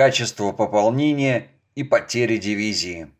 качество пополнения и потери дивизии.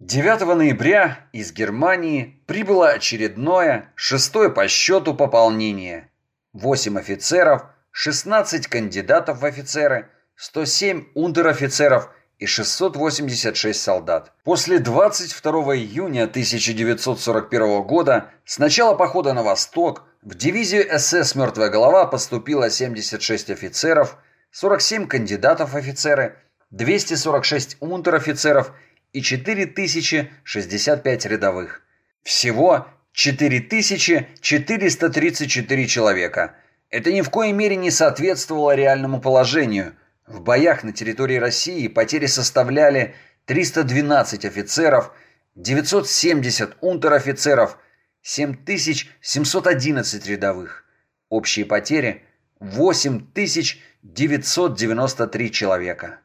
9 ноября из Германии прибыло очередное, шестое по счету пополнение. 8 офицеров, 16 кандидатов в офицеры, 107 унтер-офицеров и 686 солдат. После 22 июня 1941 года с начала похода на восток в дивизию СС «Мертвая голова» поступило 76 офицеров, 47 кандидатов офицеры, 246 унтер-офицеров и 4065 рядовых. Всего 4434 человека. Это ни в коей мере не соответствовало реальному положению. В боях на территории России потери составляли 312 офицеров, 970 унтер-офицеров, 7711 рядовых. Общие потери – 8993 человека.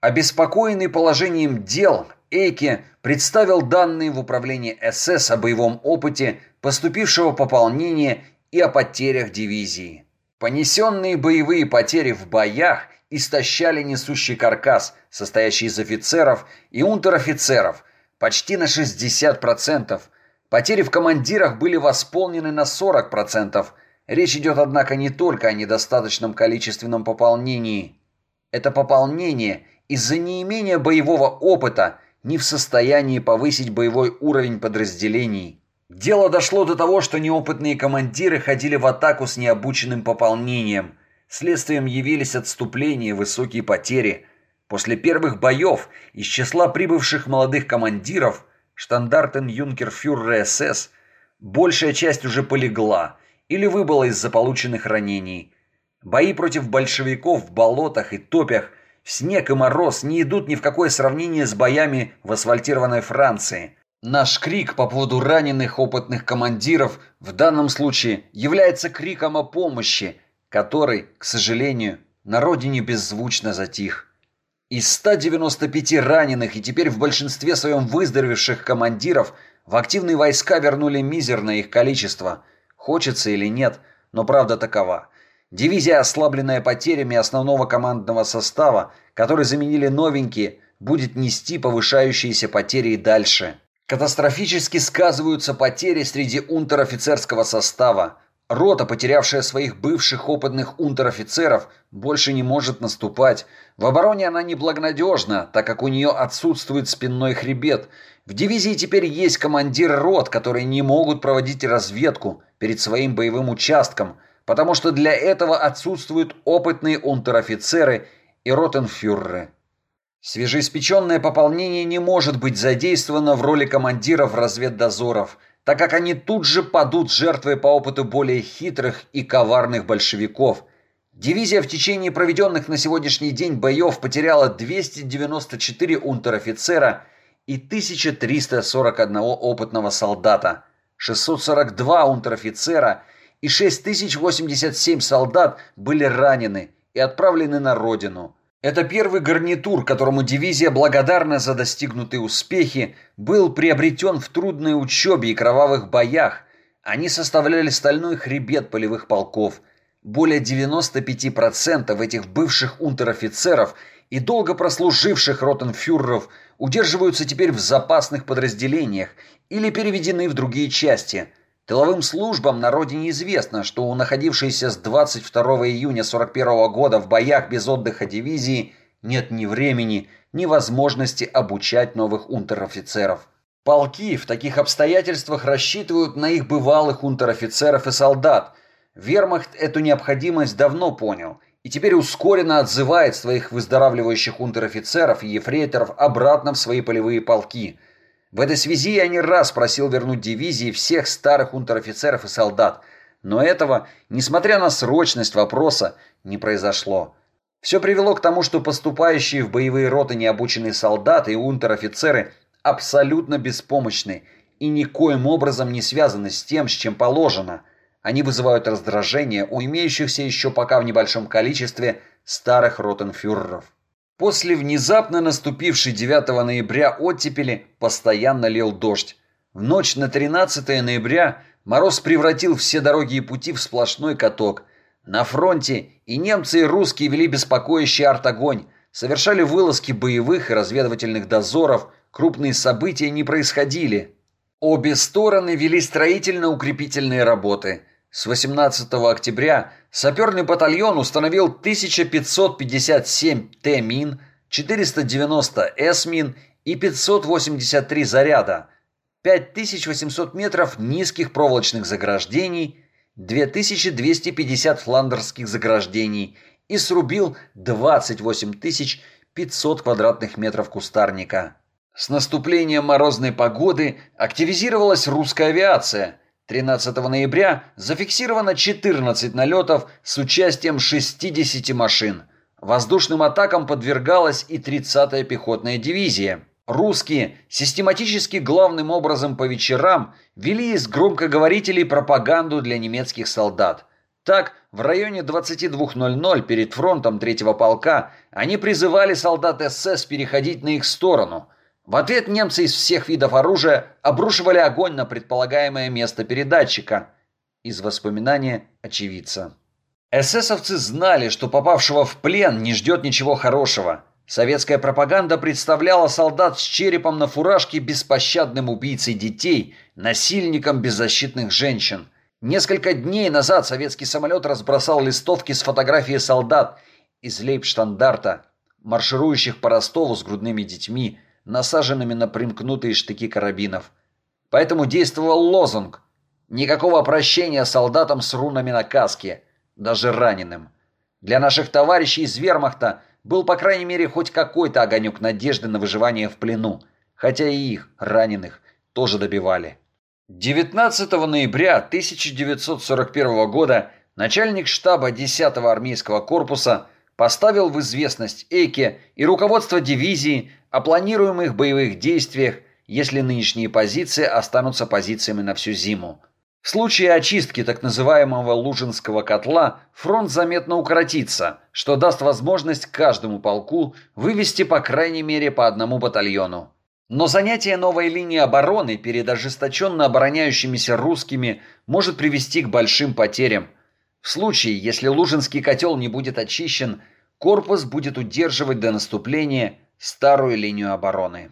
Обеспокоенный положением дел, Эйке представил данные в управление СС о боевом опыте поступившего пополнения и о потерях дивизии. Понесенные боевые потери в боях истощали несущий каркас, состоящий из офицеров и унтер-офицеров, почти на 60%. Потери в командирах были восполнены на 40%. Речь идет, однако, не только о недостаточном количественном пополнении. Это пополнение из-за неимения боевого опыта не в состоянии повысить боевой уровень подразделений. Дело дошло до того, что неопытные командиры ходили в атаку с необученным пополнением. Следствием явились отступления и высокие потери. После первых боев из числа прибывших молодых командиров штандартен юнкерфюрер СС большая часть уже полегла или выбыла из-за полученных ранений. Бои против большевиков в болотах и топях Снег и мороз не идут ни в какое сравнение с боями в асфальтированной Франции. Наш крик по поводу раненых опытных командиров в данном случае является криком о помощи, который, к сожалению, на родине беззвучно затих. Из 195 раненых и теперь в большинстве своем выздоровевших командиров в активные войска вернули мизерное их количество. Хочется или нет, но правда такова – Дивизия, ослабленная потерями основного командного состава, который заменили новенькие, будет нести повышающиеся потери и дальше. Катастрофически сказываются потери среди унтер-офицерского состава. Рота, потерявшая своих бывших опытных унтер-офицеров, больше не может наступать. В обороне она неблагонадежна, так как у нее отсутствует спинной хребет. В дивизии теперь есть командир рот, которые не могут проводить разведку перед своим боевым участком – потому что для этого отсутствуют опытные унтер-офицеры и ротенфюреры. Свежеиспеченное пополнение не может быть задействовано в роли командиров разведдозоров, так как они тут же падут жертвой по опыту более хитрых и коварных большевиков. Дивизия в течение проведенных на сегодняшний день боев потеряла 294 унтер-офицера и 1341 опытного солдата, 642 унтер-офицера – и 6087 солдат были ранены и отправлены на родину. Это первый гарнитур, которому дивизия благодарна за достигнутые успехи, был приобретен в трудной учебе и кровавых боях. Они составляли стальной хребет полевых полков. Более 95% этих бывших унтер-офицеров и долго прослуживших ротенфюреров удерживаются теперь в запасных подразделениях или переведены в другие части – Тыловым службам на родине известно, что у находившейся с 22 июня 41 года в боях без отдыха дивизии нет ни времени, ни возможности обучать новых унтер-офицеров. Полки в таких обстоятельствах рассчитывают на их бывалых унтер-офицеров и солдат. Вермахт эту необходимость давно понял и теперь ускоренно отзывает своих выздоравливающих унтер-офицеров и ефрейторов обратно в свои полевые полки – в этой связи я не раз просил вернуть дивизии всех старых унтер-офицеров и солдат, но этого, несмотря на срочность вопроса, не произошло. Все привело к тому, что поступающие в боевые роты необученные солдаты и унтер-офицеры абсолютно беспомощны и никоим образом не связаны с тем, с чем положено. Они вызывают раздражение у имеющихся еще пока в небольшом количестве старых ротенфюреров. После внезапно наступившей 9 ноября оттепели постоянно лил дождь. В ночь на 13 ноября мороз превратил все дороги и пути в сплошной каток. На фронте и немцы, и русские вели беспокоящий артогонь. совершали вылазки боевых и разведывательных дозоров, крупные события не происходили. Обе стороны вели строительно-укрепительные работы. С 18 октября саперный батальон установил 1557 Т-мин, 490 С-мин и 583 заряда, 5800 метров низких проволочных заграждений, 2250 фландерских заграждений и срубил 28 500 квадратных метров кустарника. С наступлением морозной погоды активизировалась русская авиация. 13 ноября зафиксировано 14 налетов с участием 60 машин. Воздушным атакам подвергалась и 30-я пехотная дивизия. Русские систематически главным образом по вечерам вели из громкоговорителей пропаганду для немецких солдат. Так, в районе 22.00 перед фронтом третьего полка они призывали солдат СС переходить на их сторону – в ответ немцы из всех видов оружия обрушивали огонь на предполагаемое место передатчика. Из воспоминания очевидца. Эсэсовцы знали, что попавшего в плен не ждет ничего хорошего. Советская пропаганда представляла солдат с черепом на фуражке беспощадным убийцей детей, насильником беззащитных женщин. Несколько дней назад советский самолет разбросал листовки с фотографией солдат из лейбштандарта, марширующих по Ростову с грудными детьми, насаженными на примкнутые штыки карабинов. Поэтому действовал лозунг «Никакого прощения солдатам с рунами на каске, даже раненым». Для наших товарищей из вермахта был, по крайней мере, хоть какой-то огонек надежды на выживание в плену, хотя и их, раненых, тоже добивали. 19 ноября 1941 года начальник штаба 10-го армейского корпуса поставил в известность Эйке и руководство дивизии о планируемых боевых действиях, если нынешние позиции останутся позициями на всю зиму. В случае очистки так называемого Лужинского котла фронт заметно укоротится, что даст возможность каждому полку вывести по крайней мере по одному батальону. Но занятие новой линии обороны перед ожесточенно обороняющимися русскими может привести к большим потерям. В случае, если Лужинский котел не будет очищен, корпус будет удерживать до наступления старую линию обороны.